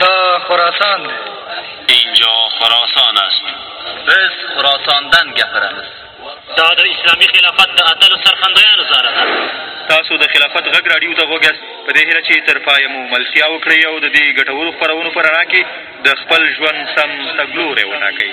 دا خراسان دی. اینجا خراسان است. بس خراساندن گپرمز. دا د اسلامي خلافت د اتلو سرخندیانو زاره ده. تاسو د خلافت غږ راډیو ته غوږ یاست په دې هیله چې تر پایه مو ملتیا وکړئ او د دې ګټورو خپرونو په رڼا کې د خپل ژوند سم تګلوری وټاکئ.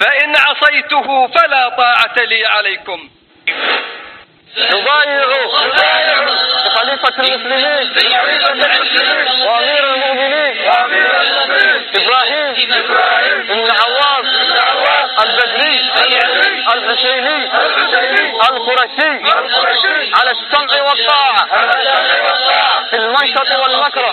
فإن عصيته فلا طاعة لي عليكم يبايع خليفة المسلمين وأمير المؤمنين إبراهيم بن العواص البدري الحسيني القرشي على السمع والطاعة في المنشط والمكره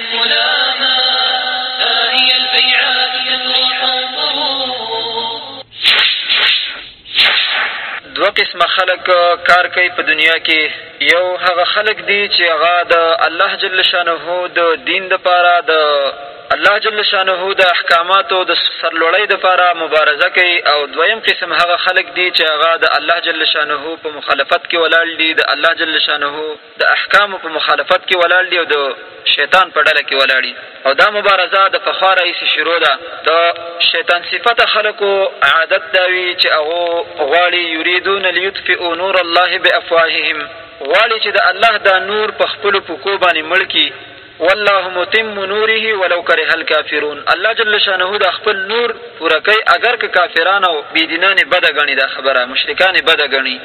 قسمه خلک کار کوي په دنیا کې یو هغه خلک دي چې هغه د الله جل شانه د دین دپاره د الله جل شانه د احکاماتو د سرلوړۍ دپاره مبارزه کوي او دویم قسم هغه خلک دي چې هغه د الله جل شانه په مخالفت کې ولاړ دي د الله جل شانه د احکامو په مخالفت کې ولاړ دي او د شیطان په ډله کې ولاړ دي او دا مبارزه د پخوا راهیسې شروع ده د شیطان صفته خلکو عادت دا وي چې هغو غواړي یریدون لیطفئو نور الله بافواههم غواړي چې د الله دا نور په خپلو پوکو باندې مړ کړي والله متم نوره ولو کره الکافرون الله جل شانه دا خپل نور پوره کوي اگر که کافران او بېدینان یې بده ګڼي دا خبره مشرکان یې بده ګڼي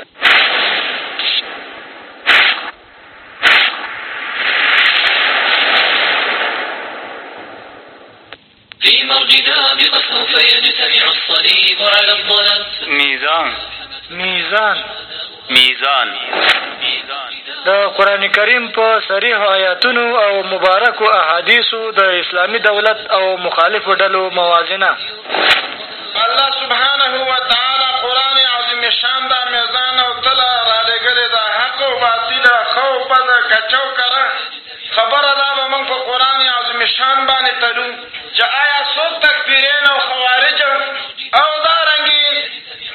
کریم په صریح آیاتونو او مبارکو احادیثو د اسلامي دولت او مخالفو ډلو موازنه الله سبحانه وتعالی قرآن عظیم شان دا میزان او تله رالېږلې ده، حق او باطل، ښه او بد، کچه او کره. خبره دا به موږ په قرآن عظیم شان باندې تلو چې آیا څوک تکفیرین او خوارج او دارنګې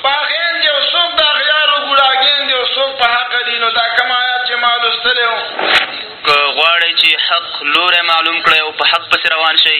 باغین دي او څوک د اغیارو ګوډاګین دي او څوک په حقه دي نو دا کوم آیات چې ما لوستلی و که غواړئ چې حق لوری معلوم کړئ او په حق پسې روان شئ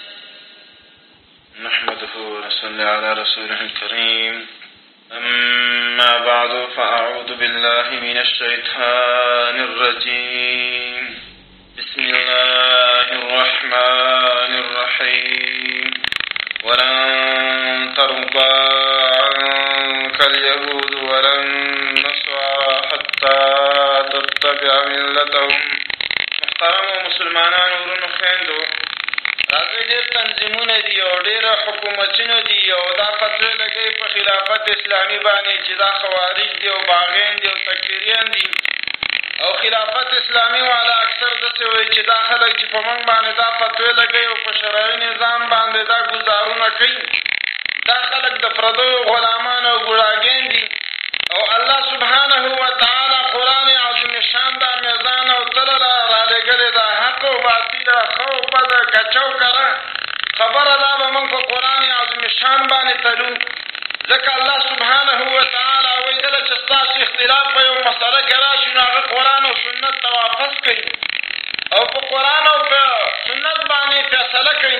نحمده ونصلي على رسوله الكريم أما بعد فأعوذ بالله من الشيطان الرجيم بسم الله الرحمن الرحيم ولن ترضى عنك اليهود ولن النصارى حتى تتبع ملتهم محترمو مسلمانانو ورونو خویندو راځئ ډېر تنظیمونه دي او ډېر حکومتونه دي او دا فتوې لګوي په خلافت اسلامي باندې چې دا خوارج دي او باغیان دي او تکفیریان دي او خلافت اسلامي والا اکثر داسې وایي چې دا خلک چې په موږ باندې دا فتوې لګوي او په شرعي نظام باندې دا ګزارونه کوي دا خلک د پردیو غلامان او ګوډاګیان دي او الله سبحانه و تعالی قرآن عظیم شان دا میزان او تله را رالېږلې ده حق او باطل ښه او بد کچه او کره خبره دا به موږ په قرآن عظیم شان باندې تلو ځکه الله سبحانه و تعالی وایي کله چې ستاسو اختلاف په یو مسله کې راشي نو هغه قرآن او سنت ته واپس کوي او په قرآن او په سنت باندې فیصله کوي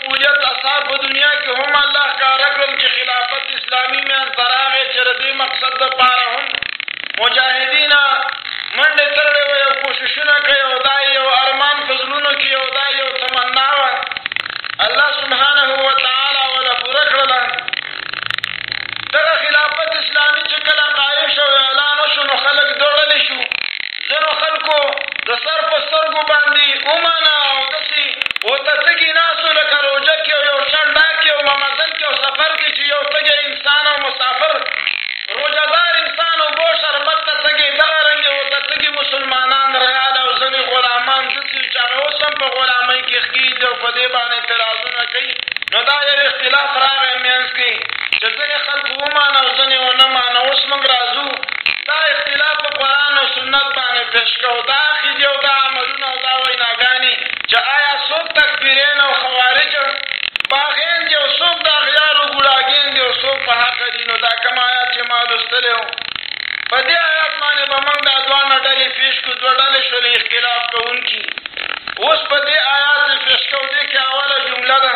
مقبولیت اثار په دنیا کې هم الله ښکاره کړل چې خلافت اسلامي مینځ ته راغی چې د دې مقصد لپاره هم مجاهدین منډې ترړې وې او کوششونه کوي او دا یو ارمان په زړونو کې او دا یو تمنا وه الله سبحانه وتعالی ولا پوره کړله دغه خلافت اسلامي چې کله قایم شو اعلان وشو نو خلک دوړلی شو ځنو خلکو د سر په سترګو باندي ومانه او داسي ورته تږي ناست وو لکه روژه کي او یو شان ډاک کي او ممزل کي او سفر کي چي یو تږی انسان او مسافر روژه دار انسان اوبو شربت ته تږی دغه رنګه ورته تږي مسلمانان ريال او ځني غلامان داسي وو چي هغه اوس هم په غلامۍ کي ښکېل دي او په دې باندي اعتراضونه کوي نو دا یو اختلاف راغی مینځ کي چي ځني خلکو ومانه او ځني ونه مانه اوس موږ راځو دا اختلاف په قرآن او سنت باندې پېښ کړو دا عقیدې او دا عملونه او دا ویناګانې چې آیا څوک تکفیرین او خوارج باغین دي او څوک د اغیارو ګوډاګین دي او څوک په حق دي نو دا کوم آیات چې ما لوستلی و په دې آیات باندې به موږ دا دواړه ډلې پېښ کړو دوه ډلې شولې اختلاف کوونکي اوس په دې آیات پېښ کوو دې کې اوله جمله ده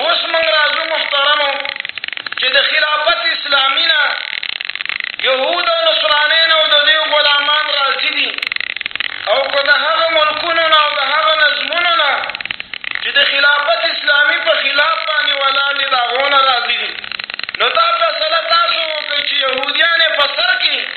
اوس موږ راځو محترمو چې د خلافت اسلامي نه یهود او نصرانین او د دوی غلامان راضي دي او که د هغه ملکونو نه او د هغه نظمونو نه چې د خلافت اسلامي په خلاف باندې ولاړ دي د هغو نه راضي دي نو دا فیصله تاسو وکړئ چې یهودیان یې په سر کې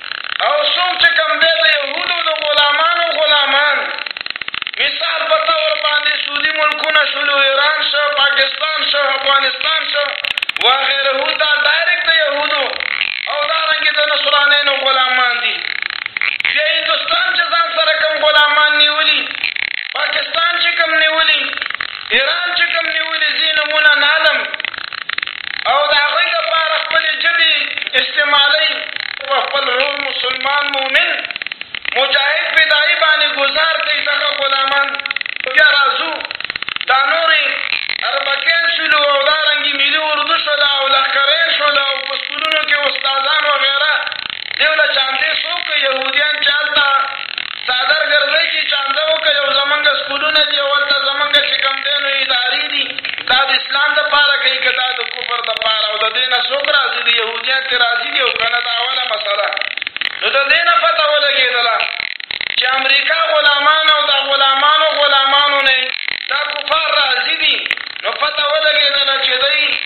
او څوک چې کوم دی د یهودو د غلامانو غلامان مثال په تور باندې سعودي ملکونه شول ایران شه پاکستان شه افغانستان شه وغیره دا ډایرکټ د یهودو او دا رنګ د نصرانینو غلامان دي بیا هندستان چې ځان سره کوم غلامان نیولي پاکستان چې کوم نیولي ایران چې کوم نیولي ځي نمونه نالم او د هغوی لپاره خپلې ژبې استعمالوي په خپل رور مسلمان مؤمن مجاهد فدایي باندې ګزار کوي دغه غلامان بیا راځو دا نورې اربکین شولو او دارنګې ملي اردو شوله او لښکرین شوله او په سکولونو کې استادان وغیره دیو له چاندې څوک یهودیان چې هلته څادر ګرځۍ کی چانده وکه یو زمونږ سکولونه دی او هلته زمونږ چی کوم دی نو اداری دی دا د اسلام د پاره کوي که دا د کفر د پاره او د دی نه څوک راضی دی یهودیان تری راضی دی او که نه دا اوله مسله نو د دی نه پته ولګیدله چی امریکا غلامان او دا غلامانو غلامانو نه دا کفار راضی دی نو پته ولګیدله چی دی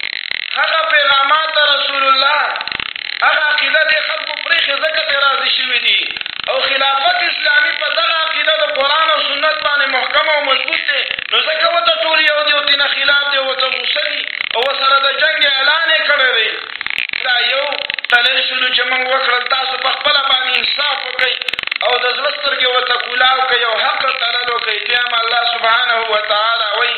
هغه پیغامات رسول الله هغه عقیده دې خلکو پرېښې ځکه ترې راضي شوي دي او خلافت اسلامي په دغه عقیده د قرآن او سنت باندې محکم او مضبوط دی نو ځکه ورته ټول یو دي او ترې نه خلاف دي او ورته غوسه دي او ورسره د جنګ اعلان یې کړی دی دا یو تلل شولو چې موږ وکړل تاسو په خپله باندې انصاف وکړئ او د زړه سترګې ورته کولاو کړئ او حق تلل وکړئ بیا هم الله سبحانه وتعالی وایي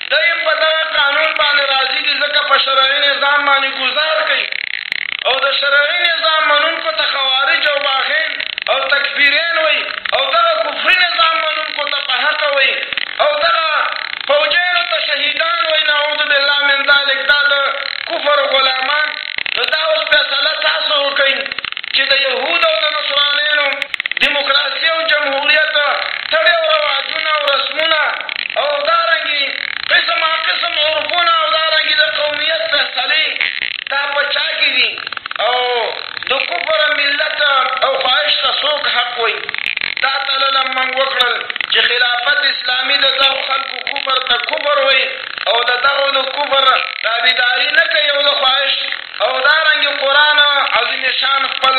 دی هم په دغه قانون باندې راضي دي، ځکه په شرعي نظام باندې ګوزار کوي او د شرعي نظام منونکو ته خوارج او باغین او تکفیرین وایي او دغه کفري نظام منونکو ته په حقه وایي او دغه فوجینو ته شهیدان وایي، نعوذ بالله من ذلک، دا د کفر غلامان. نو دا اوس فیصله تاسو وکړئ چې د یهودو او د نصرانیانو دیموکراسي او جمهوریت تړې او رواجونه او رسمونه او همدارنګې قسم ها قسم عرفونه او دارنګې د قومیت فیصلې دا په چا کې دي او د کفر ملت او خواهش ته څوک حق وایي دا تلل موږ وکړل چې خلافت اسلامي د دغو خلکو کفر ته کفر وایي او د دغو د کفر تابعداري نه کوي او د خواهش او دارنګې قرآن عظیم شان خپل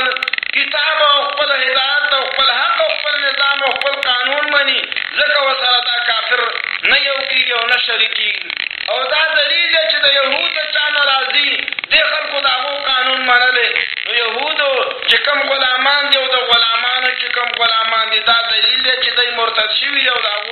کتاب او خپل هدایت او خپل حق او خپل نظام او خپل قانون مني ځکه ورسره دا کافر نه یو کېږي او نه شریک کېږي او دا دلیل دی چې د یهود د چا نه راځي دې خلکو د هغو قانون منلی نو یهودو چې کوم غلامان دي او د غلامانو چې کوم غلامان دي دا دلیل دی چې دوی مرتد شوي دي او د هغو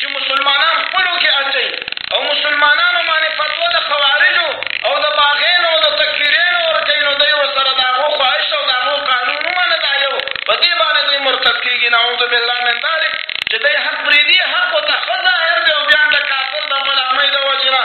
چی مسلمانان خپلو کی اچوی او مسلمانانو باندی فتوا د خوارجو او د باغینو او د تکفیرینو ورکوی نو دوی ورسره د هغو خواهش او د هغو قانون ومنه دا یو په دی باندی دوی مرتد کیږی نعوذ بالله من ذلک چی دوی حق پریدی حق ورته ښه ظاهر دی او بیا هم د کافر د غلامۍ د وجی نه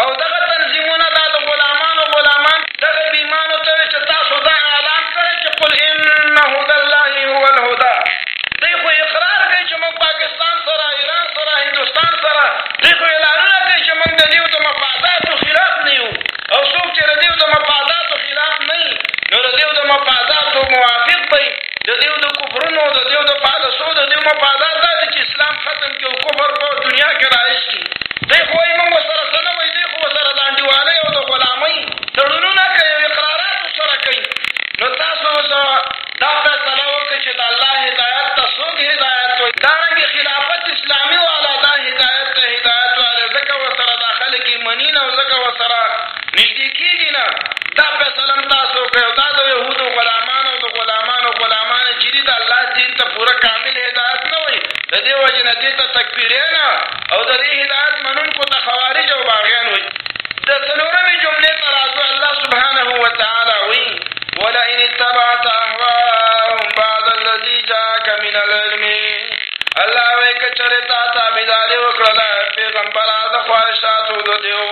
او دغه تنظیمونه دا د غلامانو غلامان دغه بیمانو ته وې چې تاسو دا اعلان کړی چې قل ان هدی الله هو الهدی دوی خو اقرار کوي چې موږ پاکستان سره ایران سره هندوستان سره دوی خو اعلانونه کوي چې موږ د دیو د مفاداتو خلاف نه یو او څوک چې د دیو د مفاداتو خلاف نه نو د دیو د مفاداتو موافق به د دیو د کفرونو د دیو د پالسو د دیو مفادات دا دي چې اسلام ختم کړي او کفر په دنیا کې رایج کړي دی خو وایي موږ سره څه نه وایي دی خو سره د انډیوالۍ او د غلامۍ تړونونه کوي او اقرارات سره کوي نو تاسو اوس دا فیصله وکړئ چې د الله هدایت ته څوک هدایت وایي دارنګې خلافت اسلامي والا دا هدایت ته هدایت والی ځکه ورسره دا خلک یې مني نه او ځکه ورسره نږدې کېږي نه، دا فیصله هم تاسو وکړئ او دا د یهودو غلامان او د غلامانو غلامان چې دي، د الله دین ته پوره کامل هدایت نه وي، د دې وجې نه دې ته تکفیرین او د دې هدایت منونکو ته خوارج او باغیان وایي. د څلورمې جملې ته راځو، الله سبحانه وتعالی وایي، ولئن اتبعت اهواءهم بعد الذي جاءک من العلم. الله وی کچره تا تابعداري وکړه پیغمبره د خواهشاتو د دیو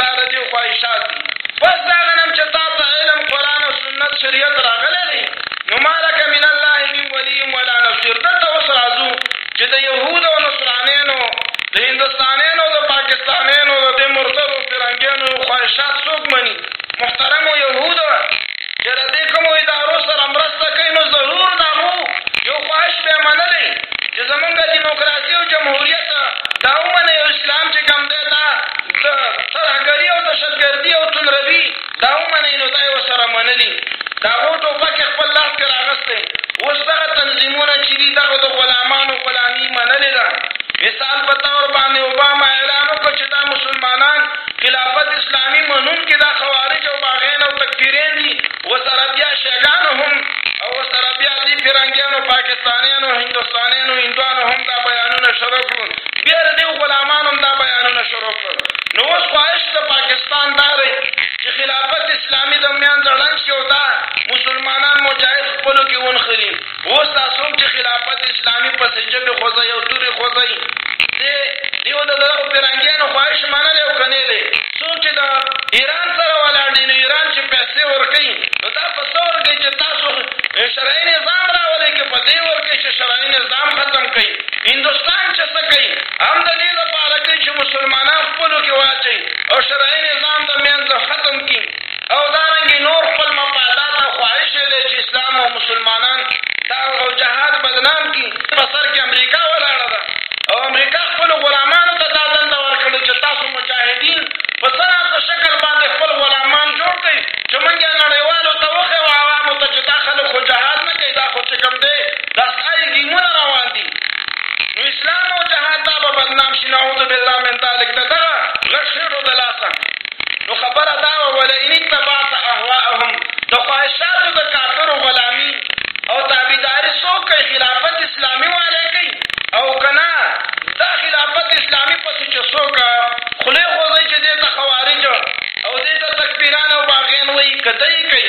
دا د دیو خواهشات دي پس دا غنم چې تا ته علم قران او سنت شریعت راغلی دی نو مالک من الله من ولی ولا نصير دلته اوس راځو چې د يهود او نصرانیانو د هندستانیانو د پاکستانیانو د مرتدو فرنګیانو خواهشات څوک مني محترمو يهود چې له دې کومو ادارو سره مرسته کوي، نو ضرور د هغو یو خواهش به یې منلی چې زموږ دیموکراسي او جمهوریت دا ومني او اسلام چې کوم دی دا د ترهګري او دهشتګردي او تندروي دا ومني، نو دا یې ورسره منلي، د هغو ټوپک یې خپل لاس کې راغستی، اوس دغه تنظیمونه چې دي دغو د غلامانو غلامي منلې ده، مثال په طور باندې اوباما اعلان وکړ چې دا مسلمانان خلافت اسلامي منونکي دا خوارج او باغيان او تکفيرين دي وسره بيا شيګان هم او وسره بيا دي فرنګيانو پاکستانيانو هندوستانيانو هندوانو هم دا بيانونه شروع کړل بيا د دې غلامانو هم دا بيانونه شروع کړل نو اوس خواهش د پاکستان دا دی چې خلافت اسلامي د ميان ځړن شي او دا مسلمانان مجاهد خپلو کې ونخلي اوس دا څوک چې خلافت اسلامي پسې جبې خوځوي او تورې خوځوي دی دیو د دغو پیرانګیانو خواهش منلی او که نه دی څوک چې د ایران سره ولاړ دی نو ایران چې پیسې ورکوي نو دا په څه ورکوي چې تاسو شرعي نظام راولئ که په دې ورکوي چې شرعي نظام ختم کوي هندوستان چې څه کوي هم د دې لپاره کوي چې مسلمانان خپلو کې واچوي او شرعي نظام د منځه ختم کړي او دارنګه نور خپل مفادات او خواهش دی چې اسلام او مسلمانان تاو او جهاد بدنام کی په سر کې امریکا ولاړه ده او امریکا خپل غلامانو ته دا دنده ورکړي چې تاسو مجاهدین په څه ناڅه شکل باندې خپل غلامان جوړ کړئ چې موږ یې نړیوالو ته وښیو عوامو ته چې دا خلک خو جهاد نه کوي دا خو چې کوم دی دا ستاسو ګیمونه روان دي نو اسلام او جهاد دا به بدنام شي نعوذ بالله من ذلک د دغه غټ خېټو د لاسه نو خبره دا وه ولئن اتبعت اهواءهم د خواهشاتو د کافرو غلامي او تابعداري څوک کوي خلافت اسلامي والی کوي او که نه دا خلافت اسلامي پسې چې څوک خولې خوځوي چې دې ته خوارج او دې ته تکبیران او باغیان وایي که دی کوي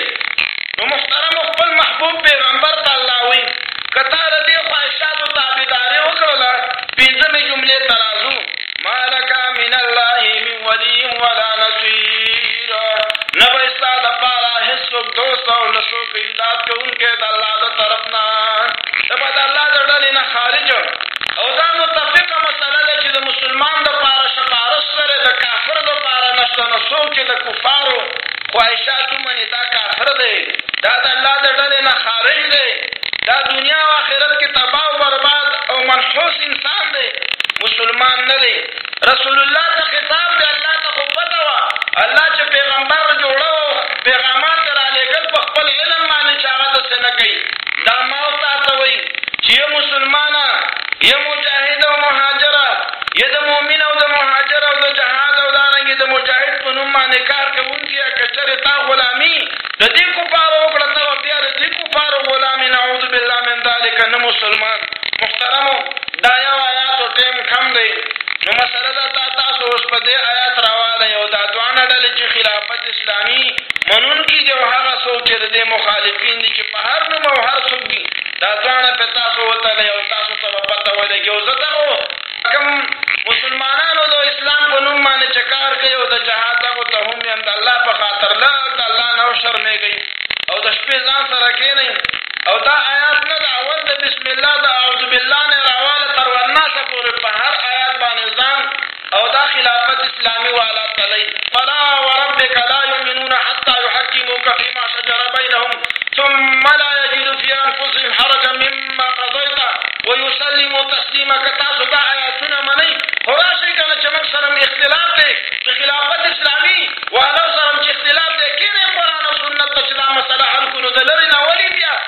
نو محترم خپل محبوب پیغمبر ته الله وایي که تا د دې خواهشاتو تابعداري وکړله پنځمې جملې ته راځو ما لك من الله من ولي ولا نصير نبا استا دا پارا حسوک دوست او نسوک امداد که انکه دا اللہ دا طرفنا نبا دا اللہ دا ڈلینا خارج او دا متفق مسئلہ دا چه دا مسلمان دا پارا شپارس سره دا کافر دا پارا نشتا نسوک چه دا کفارو خواهشات ومني دا کافر دی دا د الله د ډلې نه خارج دی دا دنیا او آخرت کې تباه او برباد او منحوس انسان دی مسلمان نه دی رسول الله ته خطاب دی الله ته خو پته وه الله چې پیغمبر جوړه پیغامان ته رالېږل په خپل علم باندې چې هغه داسې نه کوي دا ما او تا ته وایي چې یه مسلمانه یه مجاهده او مهاجره يې د مؤمن او د مهاجر او د جهاد او دارنګې د مجاهد په نوم باندې کار کوونکي يا که چرې تا غلامي د دې کفارو وکړه ته به بيا د دې کفارو غلامي نعوذ بالله من ذلک نه مسلمان محترمو دا يو آيات او ټيم کم دی نو مسله دا تا تاسو اوس په دې آیات راواله یو دا دوانه ډلې چې خلافت اسلامي منونکي دي او هغه څوک چې د دې مخالفین دي چې په هر نوم او هر څوک دي دا دواړه په تاسو وتړئ او تاسو ته به پته ولګي او زه دغو کوم مسلمانانو د اسلام په نوم باندې چې کار کوي او د جهاد دغو ته هم یم د الله په خاطر لږ د الله نه وشرمېږئ او د شپې ځان سره کښېنئ او دا آیات نه د اول د بسم الله د اعوذ بالله نه راواله تر والناسه پورې په هر آیات باندې ځان او دا خلافت اسلامي والا تلئ فلا وربک لا یؤمنون حتی یحکموک فیما شجر بینهم ثم لا یجدو فی انفسهم حرجا مما قضیت ویسلمو تسلیما که تاسو دا آیاتونه منئ خو راشئ که نه چې موږ سره اختلاف دی چې خلافت اسلامي والا سره چې اختلاف دی کېنئ قرآن او سنت ته چې دا مسله حل کړو د لرې نه ولې بیا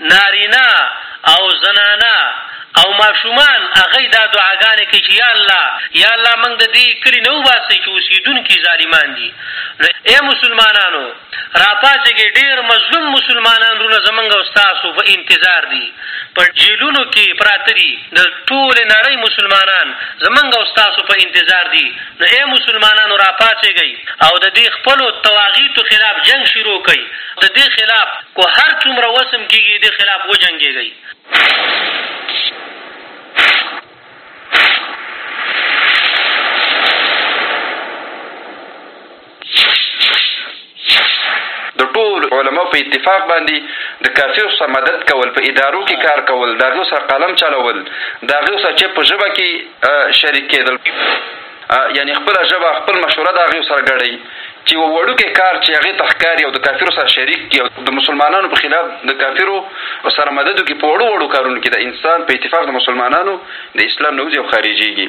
نارینه او زنانه او ماشومان هغوی دا دعاګانې کوي چې یا الله یا الله موږ د دې کلي نه وباسئ چې اوسېدونکي یې ظالمان دي نو ای مسلمانانو راپاڅېږئ ډېر مظلوم مسلمانان وروڼه زموږ او ستاسو په انتظار دي په جېلونو کې پراته دي د ټولې نړۍ مسلمانان زموږ او ستاسو په انتظار دي نو ای مسلمانانو راپاڅېږئ او د دې خپلو طواغیتو خلاف جنګ شروع کړئ د دې خلاف که هر څومره وس هم کېږي دې خلاف وجنګېږئ. د ټولو علماوو په اتفاق باندې د کافرو سره مدد کول، په ادارو کې کار کول، د هغو سره قلم چلول، د هغو سره چپ په ژبه کې شریک کېدل، یعنې خپله ژبه، خپل مشوره د هغیو سره ګډوي چې یو وړوکی کار چې هغې ته ښکاري او د کافرو سره شریک کړي او د مسلمانانو په خلاف د کافرو سره مدد وکړي، په وړو وړو کارونو کې د انسان په اتفاق د مسلمانانو د اسلام نه وځي او خارجېږي.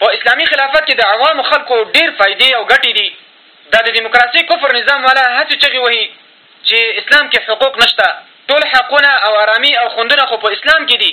په اسلامي خلافت کې د عوامو خلکو ډېر فایدې او ګټې دي دا د دیموکراسۍ کفر نظام والا هسې چغې وهي چې اسلام کې حقوق نشته ټول حقونه او ارامي او خوندونه خو په اسلام کې دي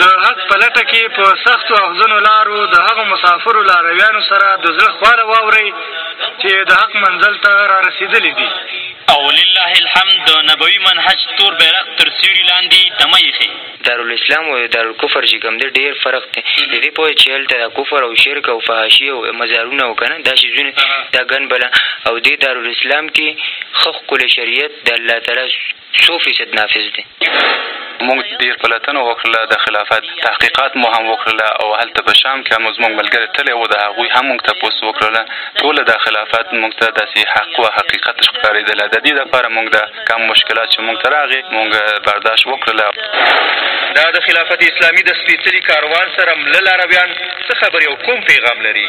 د حق په لټه کې په سختو اغزنو لارو د هغو مسافرو لارویانو سره د زړه خواله واورئ چې د حق منزل ته را رسېدلي دي او لله الحمد د نبوي منهج تور بیرغ تر سیوري لاندې دمه ایښې دارالاسلام او د دارالکفر چې کوم دی ډېر فرق دی د دې پوهې چې هلته دا کفر او شرک او فحاشي او مزارونه او که نه دا څیزونه دا ګن بله او دې دارالاسلام کې ښه ښکلی شریعت د الله تعالی څو فیصد نافذ دی؟ موږ ډېر پلتنه وکړله د خلافت تحقیقات مو هم وکړله او هلته په شام کښې هم زموږ ملګرې تللې وو د هغوی هم موږ تپوس وکړله ټوله دا خلافت موږ ته داسې حق و حقیقت ښکارېدله ددې لپاره موږ دا کم مشکلات چې موږ ته راغې موږ برداشت وکړله او دا د خلافت اسلامي د سپېڅلي کاروان سره مله لارویان څه خبرې او کوم پیغام لري؟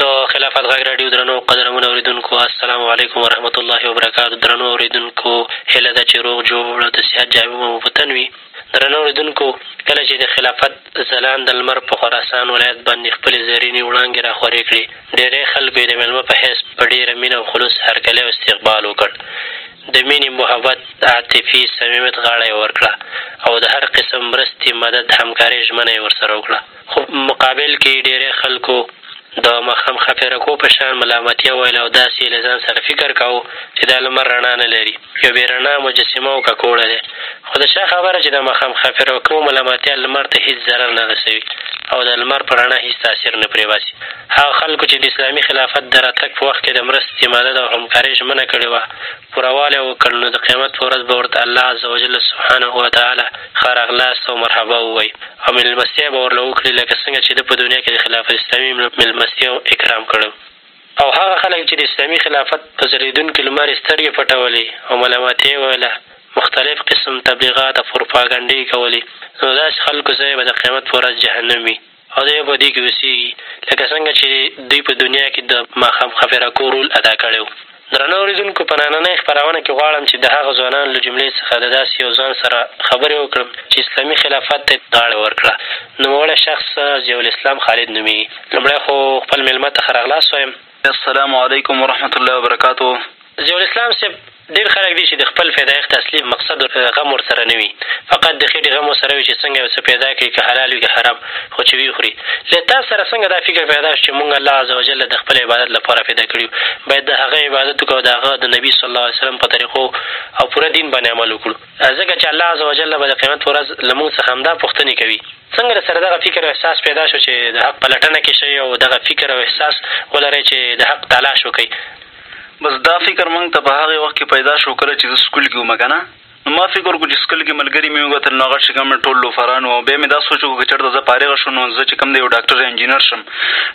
د خلافت غږ راډیو درنو او قدرمنو اورېدونکو! السلام علیکم ورحمت الله وبرکاته درنو اورېدونکو! هیله ده چې روغ جوړ او د صحت جامې به مو په تن وي. درنو اورېدونکو! کله چې د خلافت ځلانده لمر په خراسان ولایت باندې خپلې زرینې وړانګې را خورې کړې، ډېری خلکو یې د مېلمه په حیث په ډېره مینه او خلوص هرکلی او استقبال وکړ، د مینې، محبت، عاطفې، صمیمیت غاړه یې ورکړه او د هر قسم مرستې، مدد، همکارۍ ژمنه یې ورسره وکړه. خو په مقابل کې ډېری خلکو د ماښام ښاپېرکو په شان ملامتیا ویله او داسې یې له ځان سره فکر کاوه چې دا لمر رڼا نه لري، یو بې رڼا مجسمه او ککوړه دی. خو د چا خبره چې د ماښام ښاپېرکو ملامتیا لمر ته هېڅ ضرر نه رسوي او د لمر په رڼا هېڅ تاثیر نه پرېباسي. هغه خلکو چې د اسلامي خلافت د راتګ په وخت کې د مرستې، مدد او همکارۍ ژمنه کړې وه، پوره والی وکړ، نو د قیامت په ورځ به ورته الله عزوجل سبحانه وتعالی ښه راغلاست او مرحبا ووایي او مېلمستیاوې به ورله وکړي لکه څنګه چې ده په دنیا کې د خلافت اسلامي مېلمستیاو اکرام کړی وو. او هغه خلک چې د اسلامي خلافت په ځلېدونکي لمر یې سترګې پټولې او ملامتیا یې ویله، مختلف قسم تبلیغات او پروپاګنډې یې کولې، نو داسې خلکو ځای به د قیامت په ورځ جهنم وي. او دی به په دې کې اوسېږي، لکه څنګه چې دوی په دنیا کې د ماښام خفېرکو رول ادا کړی و. درنو اورېدونکو! په نننۍ خپرونه کې غواړم چې د هغه ځوانانو له جملې څخه د داسې یو ځوان سره خبرې وکړم چې اسلامي خلافت ته یې غاړه ورکړه. نوموړی شخص ضیاءالاسلام خالد نومېږي. لومړی خو خپل مېلمه ته ښه راغلاست وایم. السلام علیکم ورحمة الله وبرکاته. ضیاءالاسلام صیب! ډېر خلک دي چې د خپل فېداېښت اصلي مقصد غم ورسره نه وي، فقط د خېټې غم ورسره وي چې څنګه يو څه پېدا کړي، که حلال وي که حرام، خو چې ويې خوري. له تاسې سره څنګه دا فکر پېدا شو چې مونږ الله عز وجل د خپل عبادت لپاره پېدا کړي يو، بايد د هغه عبادت وکړو او د هغه د نبي صلی الله عليه وسلم په طريقو او پوره دين باندې عمل وکړو، ځکه چې الله عز وجل به د قيامت په ورځ له مونږ څخه همدا پوښتنې کوي. څنګه درسره دغه فکر او احساس پېدا شو چې د حق په لټنه کې شئ او دغه فکر او احساس ولرئ چې د حق تلاش وکړئ؟ بس دا فکر موږ ته په هغه وخت کې پیدا شو کله چې زه سکول کې وم کنه نو ما فکر وکړو چې سکول کې ملګري مې وکتل نو هغه چې کوم ټول لوفران وو بیا مې دا سوچ وکړو که چېرته زه فارغه شو نو زه چې کوم دی یو ډاکټر یا انجینر شم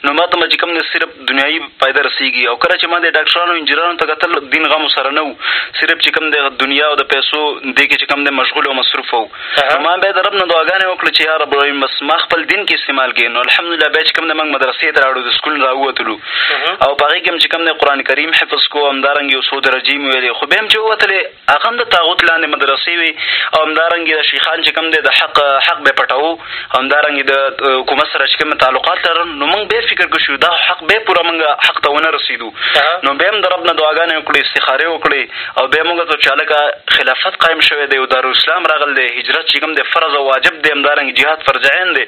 نو ما ته به چې کوم دی صرف دنیایي فایده رسېږي او کله چې ما د ډاکټرانو انجینرانو ته کتل دین غم سره نه وو صرف چې کوم دی دنیا او د پیسو دې کې چې کوم دی مشغول او مصروف وو ما بیا د رب نه دعاګانې وکړې چې یا رب العالمین بس ما خپل دین کې استعمال کړي نو الحمدلله بیا چې کوم دی موږ مدرسې ته راړو د سکول نه راووتلو او په هغې کې هم چې کوم دی قرآن کریم حفظ کو همدارنګې یو څو درجې مې ویلې خو بیا هم چې ووتلې هغه هم د تاغوت لاندې مدرسې وې او همدارنګې د شیخان چې کوم دی د حق حق به پټوو همدارنګې د حکومت سره چې کوم تعلقات لرل نو موږ بیا فکر کې شو دا حق بیا پوره موږ حق ته ونه رسېدو نو بیا هم د رب نه دعاګانې وکړې، استخارې وکړې او بیا موږ ته چې هلکه خلافت قایم شوی دی او دارالاسلام راغلی دی، هجرت چې کوم دی فرض او واجب دی، همدارنګه جهاد فرض عین دی،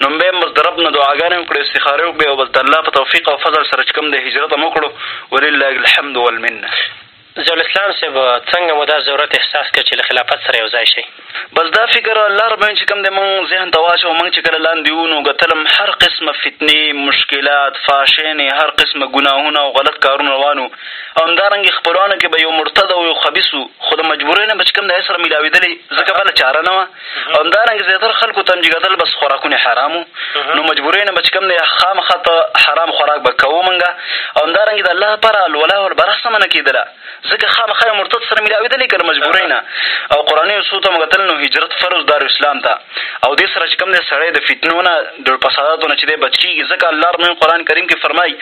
نو بیا هم بس د رب نه دعاګانې وکړې، استخارې وکړې او بس د الله په توفیق او فضل سره چې کوم دی هجرت هم وکړو، ولله الحمد والمنه. ضیاءالاسلام صیب څنګه مو دا ضرورت احساس کړ چې له خلافت سره یو ځای شئ؟ بس دا فکر الله رب العالمین چې کوم دی مونږ ذهن ته واچوه، مونږ چې کله لاندې وو نو کتلم هر قسمه فتنې، مشکلات، فحشینې، هر قسمه ګناهونه او غلط کارونه روان وو او همدارنګه خپلوانو کې به یو مرتد او یو خبیث وو خو د مجبورۍ نه به چې کوم دی سره ملاوېدلې ځکه بله چاره نه وه. او همدارنګه زیاتر خلکو ته هم چې کتل بس خوراکونه حرام وو نو مجبورۍ نه به چې کوم دی خامخا ته حرام خوراک به کوو مونږ او همدارنګه د الله لپاره الولاء والبراء څه منع کېدله ځکه خامخا یو مرتد سره ملاوېدلې که له مجبورۍ نه او قرآني اصولو ته مو کتل نو هجرت فرض دار اسلام ته او دې سره چې کوم دی سړی د فتنو نه د فساداتو نه چې دی بچ کېږي ځکه الله رب قرآن کریم کې فرمایي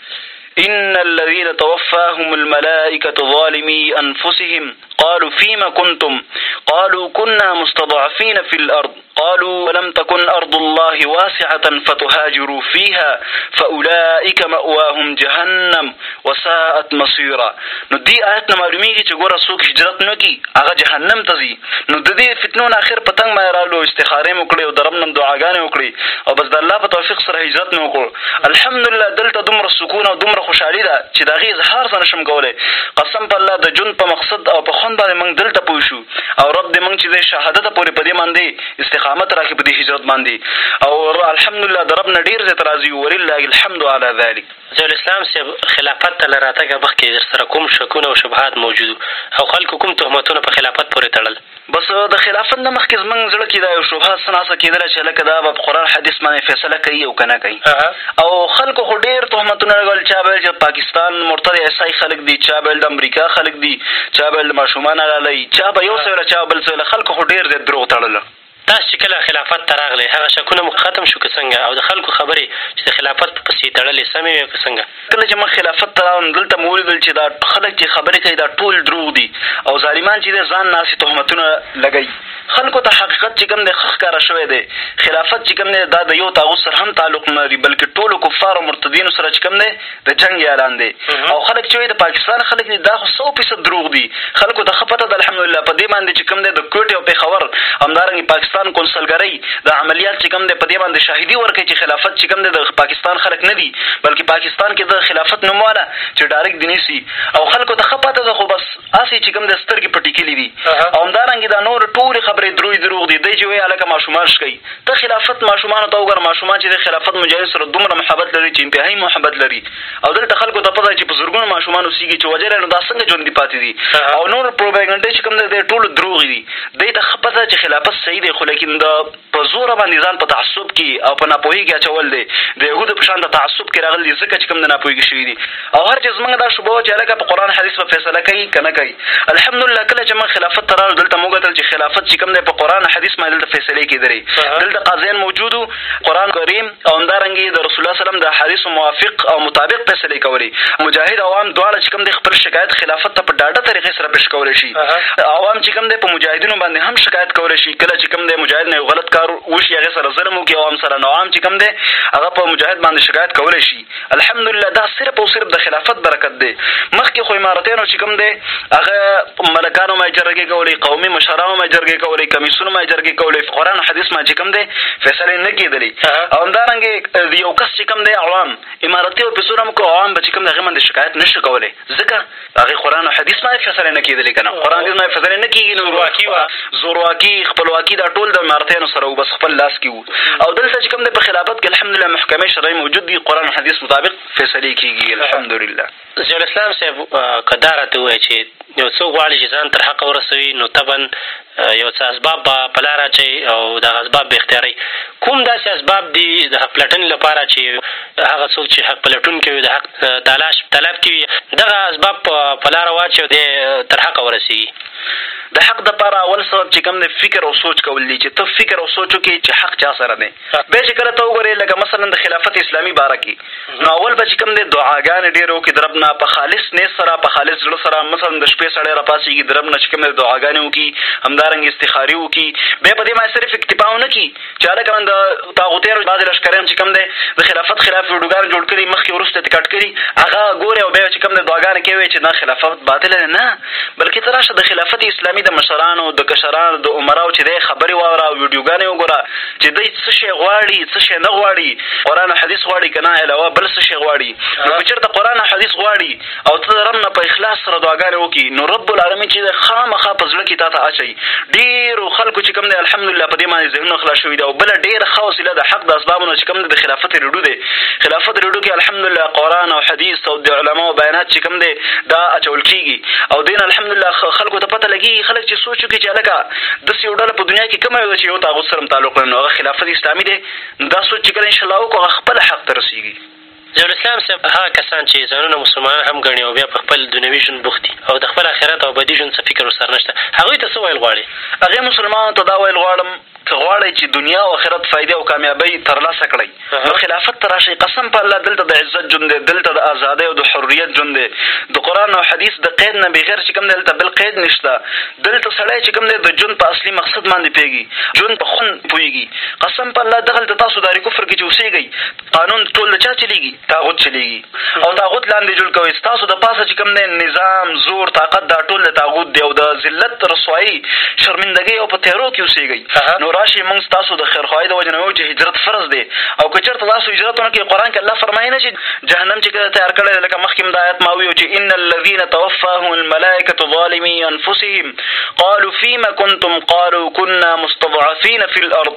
ان الذين توفاهم الملائكة ظالمي أنفسهم قالوا فيما كنتم قالوا كنا مستضعفين في الأرض قالوا ولم تكن أرض الله واسعة فتهاجروا فيها فأولئك مأواهم جهنم وساءت مصيرا نو دې آیت نه معلومیږي چې ګوره څوک هجرت نه کړي هغه جهنم ته ځي نو د دې فتنو نه اخر په تنګ باندې راغلو استخارې مو کړې او د رب نه دعاګانې وکړې او بس د الله په توفیق سره هجرت مې وکړ الحمدلله دلته دومره سکون او دومره خوشحالي ده چې د هغې اظهار څه نشم کولی قسم په الله د ژوند په مقصد او په خوند باندې موږ دلته پوه شو او رب دې موږ چې دی شهادت پورې په دې باندې استقامت راکړي په دې هجرت باندې او الحمدلله د رب نه ډېر زیات راضي یو ولله الحمد علی ذلک ضیاء الاسلام صیب خلافت ته له راتګه مخکې درسره کوم شکونه او شبهات موجود وو او خلکو کوم تهمتونه په خلافت پورې تړل؟ بس د خلافت نه مخکې زمونږ زړه کې دا یو شبهه څه ناڅه کیدله چې هلکه دا به په قرآن حدیث باندې فیصله کوي او که نه کوي او خلکو خو ډیر تهمتونه لګول چا به ویل چې د پاکستان مرتد عیسائی خلک دي چا به ویل د امریکا خلک دي چا به ویل د ماشومان حلالوي چا به یو څه ویله چا به بل څه ویله خلکو خو ډیر زیات دروغ تړل. تاسو چې کله خلافت ته راغلئ هغه شکونه مو ختم شو که څنګه او د خلکو خبرې چې د خلافت په پسې یې تړلې سمې وې او که څنګه؟ کله چې موږ خلافت ته راغلو نو دلته مو ولیدل چې دا خلک چې خبرې کوي دا ټول دروغ دي او ظالمان چې دی ځان نه هسې تهمتونه لګوي خلکو ته حقیقت چې کوم دی ښه ښکاره شوی دی خلافت چې کوم دی دا د یو طاغوت سره هم تعلق نه لري بلکې ټولو کفارو مرتدینو سره چې کوم دی د جنګ اعلان دی او خلک چې وایي د پاکستان خلک دي دا خو سو فیصد دروغ دي خلکو ته ښه پته ده الحمدلله په دې باندې چې کوم دی د کوټې او پېښور همدارنګه پاکستان کونسلګرۍ د عملیات چې کوم دی په دې باندې شاهدي ورکوي چې خلافت چې کوم دی د پاکستان خلک نه دي بلکې پاکستان کې د خلافت نومواله چې ډایرکټ دي نیسي او خلکو ته ښه پته ده خو بس هسې چې کوم دی سترګې پټې کړي دي او همدارنګه دا نور ټولې خبرې دروي دروغ دي دی چې وایي هلکه ماشومان شکوي ته خلافت ماشومانو ته وګوره، ماشومان چې د خلافت مجاهدینو سره دومره محبت لري چې انتهايي محبت لري او دلته خلکو ته پته ده چې په زرګونو ماشومان اوسېږي چې وژلی نو دا څنګه ژوندي پاتې دي او نور پروپاګنډې چې کوم دی دی ټول دروغ دي دی ته ښه پته ده چې خلافت صحیح دی خو لیکن د په زوره باندې ځان په تعصب کې او په ناپوهۍ کې اچول دی د یهودو په شان د تعصب کې راغلي دي ځکه چې کوم د ناپوهېږي شوي دي او هر چې زمونږ دا شبه وه چې هلکه په قرآن حدیث به فیصله کوي که نه کوي الحمدلله کله چې موږ خلافت ته راغلو دلته مو وکتل چې خلافت چې کوم دی په قرآن حدیث باندې دلته فیصلې کېدلې دلته قاضیان موجود قرآن کریم او همدارنګه یې د رسول الله سلم د حدیثو موافق او مطابق فیصلې کولې مجاهد عوام دواړه چې کوم دی خپل شکایت خلافت ته په ډاډه طریقې سره پېښ کولی شي عوام چې کوم دی په مجاهدینو باندې هم شکایت کولی شي کله چې کوم دی مجاهد نه یو غلط کار وشي هغې سره ظلم وکړي عوام سره نو عوام چې کوم دی هغه په مجاهد باندې شکایت کولی شي الحمدلله دا صرف او صرف د خلافت برکت دی مخکې خو امارتیانو چې کوم دی هغه ملکانو ما جرګې کولې قومي مشرانو ما جرګې کولې کمیسونو ما جرګې کولې قرآن حدیث ما چې کوم دی فیصلې نه کېدلې او همدارنګې یو کس چې کوم دی عوام امارتي او پیسور هم کو عوام به چې کوم دی هغې باندې شکایت نه شي کولی ځکه هغه قرآن او حدیث باندې فیصله نه کېدلې که نه قرآن حدیث باندې فیصله نه کېږي زورواکي وه زورواکي خپلواکي دا ټول د مارتیانو سره وو بس خپل لاس کې وو او دلته چې کوم دی په خلافت کې الحمدلله محکمې شرعي موجود دي قرآن حدیث مطابق فیصلې کېږي الحمدلله ضیال اسلام صاحب که دا راته ووایي چې یو څوک غواړي چې ځان تر حقه ورسوي نو طبعا یو څه اسباب به په لاره اچوي او دغه اسباب به اختیاروي. کوم داسې اسباب دي د حق پلټنې لپاره چې هغه څوک چې حق پلټونکی وي، د حق تلاش په طلب کې وي، دغه اسباب په لاره واچوي او دی تر حقه ورسېږي. د حق لپاره اول سبب چې کوم دی، فکر او سوچ کول دي چې ته فکر او سوچ وکړې چې حق چا سره دی. بیا چې کله ته وګورې لکه مثلاً د خلافت اسلامي باره کې، نو اول به چې کوم دی دعاګانې ډېرې وکړي د رب نه په خالص نیت سره په خالص زړه سره مثلا د شپې سړی راپاڅېږي د رب نه چې کوم دی دعاګانې وکړي همدارنګه استخارې وکړي بیا په دې باندې صرف اکتفا ونه کړي چې هلکه من د طاغوتیانو بعضې لشکریان چې کوم دی د خلافت خلاف ویډیوګانې جوړ کړي مخکې وروسته یې کټ کړي هغه ګورې او بیا چې کوم دی دعاګانې کوي چې دا خلافت باطله دی نه بلکې ته راشه د خلافت اسلامي د مشرانو د کشرانو د عمراو چې دی خبرې واوره او ویډیوګانې وګوره چې دی څه شی غواړي څه شی نه غواړي قرآن او حدیث غواړي که نه علاوه بل څه شی غواړي نو که چېرته قرآن او حدیث غواړي او ته د رب نه په اخلاص سره دعاګانې وکړي نو رب العالمین چې دی خامخا په زړه کې تا ته اچوي ډېرو خلکو چې کوم دی الحمدلله په دې باندې ذهنونه خلاص شوي دي او بله ډېره ښه وسیله د حق د اسبابو نه چې کوم دی د خلافت ریډو دی خلافت ریډو کې الحمدلله قرآن او حدیث او د علماو بیانات چې کوم دی دا اچول کېږي او دین الحمدلله خلکو ته پته لګېږي خلک چې سوچ وکړي چې هلکه داسې یو ډله په دنیا کې کمه ده چې یو طاغوت سره تعلق لري نو هغه خلافت اسلامي دی دا سوچ چې کله انشاءالله وکړو هغه خپله حق ته رسېږي ضیاء الاسلام صاحب هغه کسان چې ځانونه مسلمانان هم ګڼي او بیا په خپل دنیوي ژوند بوخت دي او د خپل اخرت او ابدي ژوند څه فکر ورسره نشته هغوی ته څه ویل غواړې هغې مسلمانانو ته دا ویل غواړم که غواړئ چې دنیا او اخرت فایدې او کامیابۍ ترلاسه کړئ هغه خلافت ته راشئ، قسم په الله دلته د عزت ژوند دی، دلته د آزادۍ او د حريت ژوند دی، د قرآن او حديث د قيد نه بغير چې کوم دی دلته بل قيد نشته، دلته سړی چې کوم دی د ژوند په اصلي مقصد باندې پوهېږي، ژوند په خوند پوهېږي، قسم په الله دغلته تاسو دارکفر کې چې اوسېږئ قانون ټول د چا چلېږي؟ طاغوت چلېږي. او طاغوت لاندې جل کوئ ستاسو د پاسه چې کوم دی نظام زور طاقت دا ټول د طاغوت دی او د ذلت رسوائۍ شرمندګۍ او په تیارو کې اوسېږئ نو راشئ مونږ ستاسو د خیرخواهۍ د وجې نه وایو چې هجرت فرض دی او که چېرته تاسو هجرت ونه کړئ قرآن کې الله فرمایي نه چې جهنم چې کله تیار کړی دی لکه مخکې هم دا آیت ما ویو چې ان الذین توفاهم الملائکة ظالمي انفسهم قالوا فيما كنتم قالوا كنا مستضعفين في الارض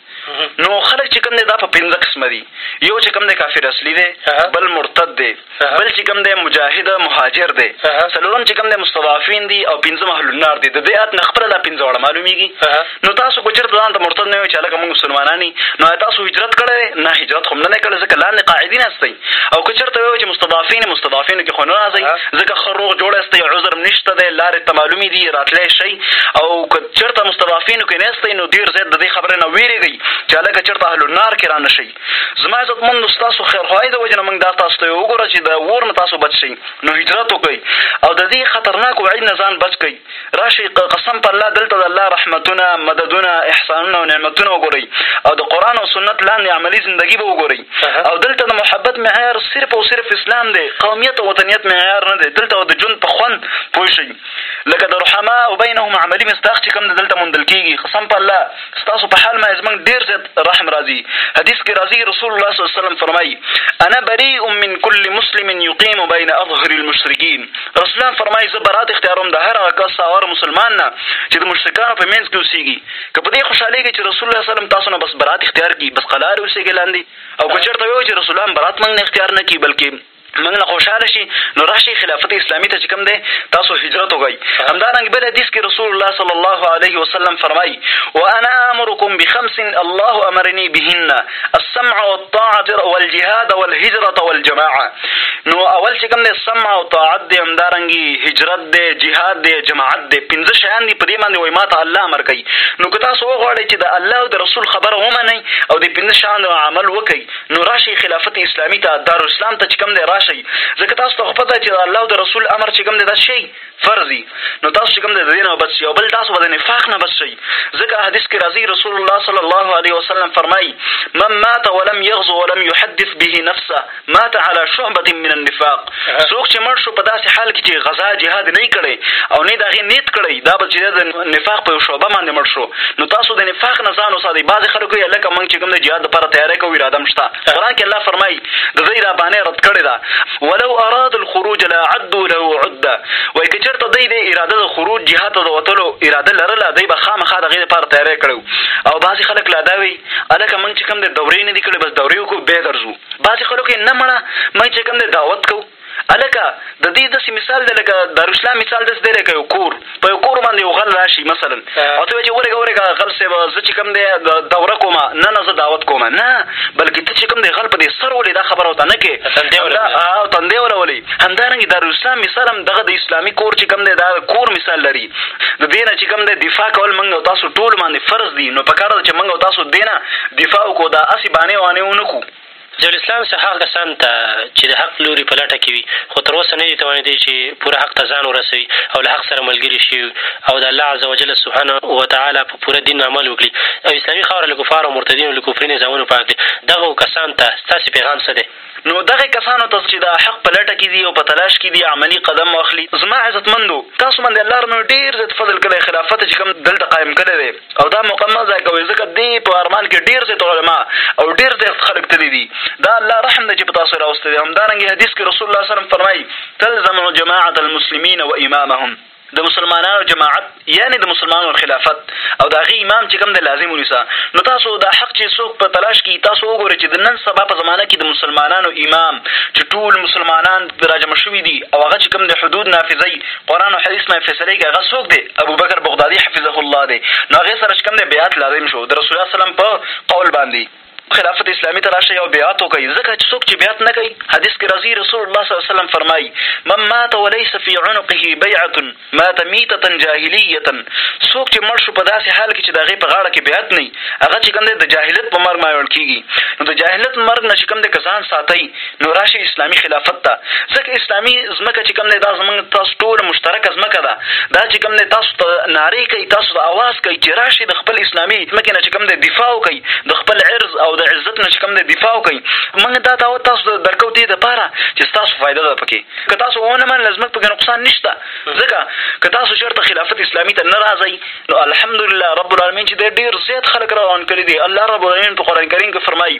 نو خلک چې کوم دی دا په پنځه قسمه دي یو چې کوم دی کافر اصلي دی بل مرتد دی بل چې کوم دی مجاهد مهاجر دی څلورم چې کوم دی مستضعفین دي او پنځم اهل النار دي د دې آیت نه خپله دا پنځه واړه معلومېږي نو تاسو که چېرته ځان ته مرتد نه وایئ چې هلکه موږ مسلمانان یو نو ایا تاسو هجرت کړی دی نه هجرت خو مو نه دی کړی ځکه لاندې قاعدې ناستئ او که چرته وی چې مستضعفین مستضعفینو کې خو نه راځی ځکه خه روغ جوړ استی عذر هم نشته دی لارې ته معلومې دي راتلی شی او که چرته مستضعفینو کې نه استی نو ډیر زیات د دې خبرې نه ویریږئ چې هلکه چرته اهل النار کې رانه شئ زما عزت مند ستاسو خیرخواهی د وجې نه موږ دا تاسو ته وګوره چې د اور نه تاسو بچ شئ نو هجرت وکړئ او د دې خطرناکو وعید نه ځان بچ کړئ راشئ قسم په الله دلته د الله رحمتونه، مددونه، احسانونه او نعمتونه وګورئ او د قرآن او سنت لاندې عملي زندګي به وګورئ او دلته د محبت معیار صرف او صرف اسلام دی، قومیت او وطنیت معیار نه دی، دلته به د ژوند په خوند پوه شئ لکه د رحماء بینهم عملي مصداق چې کوم دی دلته موندل کېږي، قسم په الله! ستاسو په حال باندې زمونږ ډېر زیات رحم راځي. حدیث کې راځي رسول الله صلی الله علیه وسلم فرمایي، انا بریء من کل مسلم یقیم بین اظهر المشرکین. رسول الله فرمایي، زه برات اختیاروم د هر هغه کس او هر مسلمان نه چې د مشرکانو په منځ کې اوسېږي. که په دې خوشحالېږئ چې رسول الله صلی الله علیه وسلم تاسو نه بس برات اختیار کړي، بس قلاره اوسېږئ لاندې او که چېرته ویې وایي چې رسول الله هم برات موږ نه اختیار نه کړي بلکې موږ نه خوشاله شي نو راشئ خلافت اسلامي ته چې کوم دی تاسو هجرت وکړئ همدارنګه بل حدیث کې رسول الله صلی الله علیه وسلم فرمایي وانا امرکم بخمس الله امرني بهن السمع والطاعه والجهاد والهجره والجماعه نو اول چې کوم دی سمع او طاعت دی همدارنګي هجرت دی جهاد دی جماعت دی پنځه شیان دي په دې باندې وایي ما ته الله امر کوي نو که تاسو وغواړئ چې د الله او د رسول خبره ومنئ او د پنځه شیانو عمل وکړئ نو راشئ خلافت اسلامي ته، دارالاسلام ته چې کوم دی راشئ، ځکه تاسو ته خو پته ده چې د الله او د رسول امر چې کوم دی دا څه شی؟ فرض دي، نو تاسو چې کوم دی د دې نه به بچ شئ او بل تاسو به د نفاق نه بچ شئ، ځکه حدیث کې راځي رسول الله صلی الله علیه وسلم فرمایي، من مات ولم یغزو ولم یحدث به نفسه مات علی شعبة من النفاق. څوک چې مړ شو په داسې حال کې چې غزا جهاد نه کړی او نه د هغې نیت کړی دا به چې د نفاق په یو شعبه باندې مړ شو نو تاسو د نفاق نه ځان وساتئ بعضې خلک وایي لکه موږ چې کوم د جهاد لپاره تیاری کوو اراده هم شته قرآن کې الله فرمایي د دوی دا بانه رد کړې ده ولو اراد الخروج لا عدو له عده وایي که چېرته دوی د اراده د خروج جهاد ته د وتلو اراده لرله دوی به خامخا د هغې لپاره تیاری کړی او بعضې خلک لا دا وایي هلکه موږ چې کوم د دورې نه دي کړی بس دورې وکړو بیا درځو بعضی خلکو یې نه منه مونږ چې کوم دی دعوت کوو هلکه د دې داسې مثال دی لکه دارالاسلام مثال داسې دی لکه یو کور په یو کور باندې یو غل راشي مثلا او ته وایې چې ورېږه ورېږه غل صاحب زه چې کوم دی دوره کوم نه نه زه دعوت کوم نه بلکې ته چې کوم دی غل په دې سر ولې دا خبره ورته نه کوې تندی ولولي همدارنګې دارالاسلام مثال هم دغه د اسلامي کور چې کوم دی دا کور مثال لري د دې نه چې کوم دی دفاع کول موږ او تاسو ټول باندې فرض دي نو په کار ده چې موږ او تاسو دې نه دفاع وکړو دا هسې بانې وانې ونه کړو ضیاء الاسلام صاحب هغه کسان ته چې د حق لوري په لټه کې وي خو تر اوسه نه دي توانېدلي چې پوره حق ته ځان ورسوي او له حق سره ملګري شي او د الله عز وجل سبحانه وتعالی په پوره دین عمل وکړي او اسلامي خاوره له کفارو او مرتدینو له کفري نظامونو پاک کړي دغو کسان ته ستاسې پیغام څه دی نو دغه کسانو ته چې د حق په لټه کې دي او په تلاش کې دي عملي قدم واخلي، زما عزتمندو! تاسو باندې الله رب العالمين ډېر زيات فضل کړی، خلافت چې کوم دلته قايم کړی دی او دا موقع مه ضايع کوئ، ځکه دې په ارمان کې ډېر زيات علماء او ډېر زيات خلک تللي دي، دا الله رحم دی چې په تاسو راوستی دی، همدارنګه حديث کې رسول الله صلی الله عليه وسلم فرمايي، تلزموا جماعة المسلمين وامامهم. د مسلمانانو جماعت یعنې د مسلمانانو خلافت او د هغې امام چې کوم دی لازم ونیسه نو تاسو دا حق چې څوک په تلاش کړي تاسو وګورئ چې د نن سبا په زمانه کې د مسلمانانو امام چې ټول مسلمانان راجمع شوي دي او هغه چې کوم د حدود نافظوي قرآن او حدیث نه فیصله کوي هغه څوک دی ابوبکر بغدادي حفظه الله دی نو هغې سره چې کوم دی بیعت لازم شو د رسول الله صلم په قول باندې خلافت اسلامي ته راشئ او بیعت وکړئ، ځکه چې څوک چې بیعت نه کوي، حدیث کې راځي، رسول الله صلی الله علیه وسلم فرمايي، من مات ولیس فی عنقه بیعة مات میتة جاهلیة، څوک چې مړ شو په داسې حال کې چې د هغې په غاړه کې بیعت نه وي، هغه چې کوم دی د جاهلیت په مرګ مړ کېږي، نو د جاهلیت مرګ نه چې کوم دی که ځان ساتئ، نو راشئ اسلامي خلافت ته، ځکه اسلامي ځمکه چې کوم دی دا زموږ تاسو ټوله مشترکه ځمکه ده، دا چې کوم دی تاسو ته نارې کوي، تاسو ته اواز کوي چې راشئ د خپل اسلامي ځمکې نه چې کوم دی دفاع وکړئ، د خپل عرض او د عزت نه چې کوم دی دفاع وکړئ، موږ دا دعوت تاسو ته درکوو دې لپاره چې ستاسو فایده ده پکې، که تاسو ونه منله زموږ پکې نقصان نشته، ځکه که تاسو چېرته خلافت اسلامي ته نه راځئ نو الحمدلله رب العالمین چې دی ډېر زیات خلک را روان کړي دي، الله رب العالمین په قرآن کریم کې فرمایي.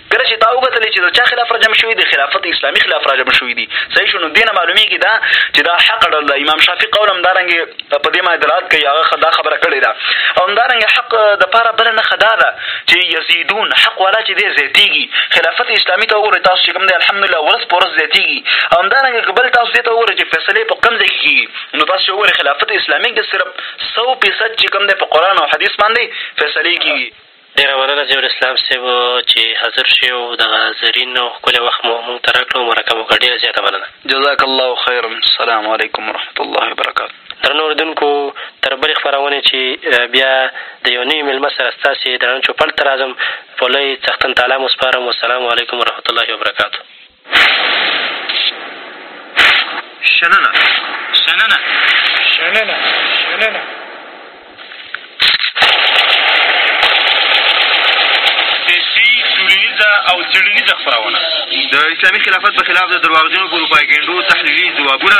کله چې تا وکتلې چې د چا خلاف راجم شوي د خلافت اسلامي خلاف راجم شوي دي صحیح شو نو دې نه معلومېږي دا چې دا حق ډول ده امام شافعي قول همدارنګې په دې باندې دلالت کوي هغه دا خبره کړې ده او همدارنګې حق دپاره بله نښه دا ده چې یزیدون حق والا چې دی زیاتېږي خلافت اسلامي ته وګورئ تاسو چې کوم دی الحمدلله ورځ په ورځ زیاتېږي او همدارنګې که بل تاسو دې ته وګورئ چې فیصلې په کوم ځای کې کېږي نو تاسو چې وګورئ خلافت اسلامي کې صرف سو فیصد چې کوم دی په قرآن او حدیث باندې فیصلې کېږي ډېره مننه ضياء الاسلام صاحب چې حاضر شوې او دغه زرین او ښکلی وخت مو موږ ته راکړ او مرکه مو وکړه ډېره زیاته مننه. جزاک الله خیرا السلام علیکم ورحمت الله وبرکاته. درنو اورېدونکو تر بلې خپرونې چې بیا د یو نوي مېلمه سره ستاسې درانه چوپړ ته راځم په لوی څښتن تعالی مو سپارم والسلام علیکم ورحمت الله وبرکاته. شننه شننه شننه شننه او څېړنیزه خپرونه د اسلامي خلافت په خلاف د درواغجنو پروپاګنډو تحلیلي ځوابونه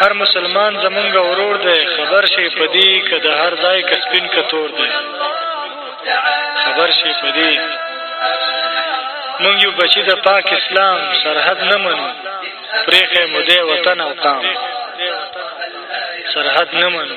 هر مسلمان زمونږ ورور دی خبر شي په دې که د هر ځای که سپین که تور دی خبر شي په دې مونږ یو بچي د پاک اسلام سرحد نه منو پرېښی مو دی وطن او قام سرحد نه منو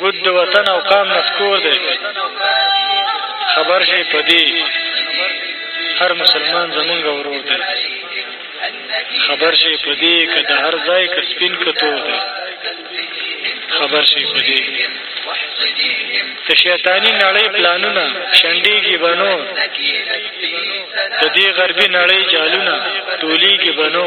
بود د وطن او قام نفکور دی خبر شي په دې هر مسلمان زمونږ ورور دی خبر شي په دې که د هر ځای که سپین که تور دی خبر شي په دې د شیطاني نړۍ پلانونه شنډېږي به نو د دې غربي نړۍ جالونه ټولېږي به نو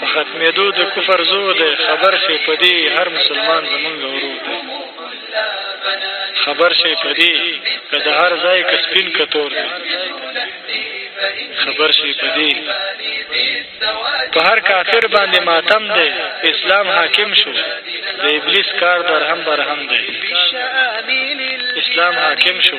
په ختمېدو د کفر زور دی خبر شئ په دې هر مسلمان زمونږ ورور دی خبر شئ په دې که د هر ځای که سپین که تور دی خبر شئ په دې په هر کافر باندې ماتم دی اسلام حاکم شو د ابلیس کار درهم برهم دی اسلام حاکم شو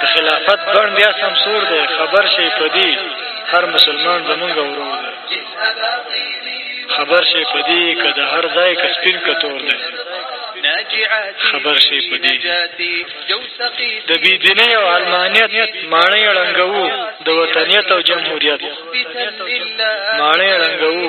د خلافت بڼ بیا سمسور دی خبر شئ په دې هر مسلمان زمونږ ورور دی خبر شئ په دې که د هر ځای که سپین که تور دی خبر شي په دې د بېدینۍ او علمانیت ماڼۍ ړنګوو د وطنیت او جمهوریت ماڼۍ ړنګوو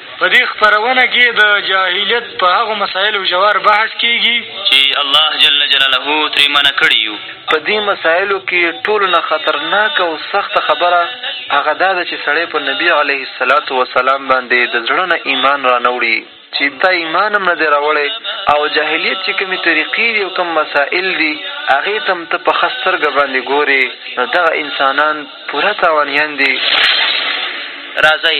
په دې خپرونه کې د جاهلیت په هغو مسایلو ژور بحث کېږي چې الله جل جلاله ترې منع کړي یو. په دې مسایلو کې ټولو نه خطرناکه او سخته خبره هغه دا ده چې سړی په نبي علیه الصلوة والسلام باندې د زړه نه ایمان رانه وړي چې تا ایمان هم نه دی راوړی او جاهلیت چې کومې طریقې دي او کوم مسایل دي هغې ته هم ته په ښه سترګه باندې ګورې نو دغه انسانان پوره تاوانیان دي راځئ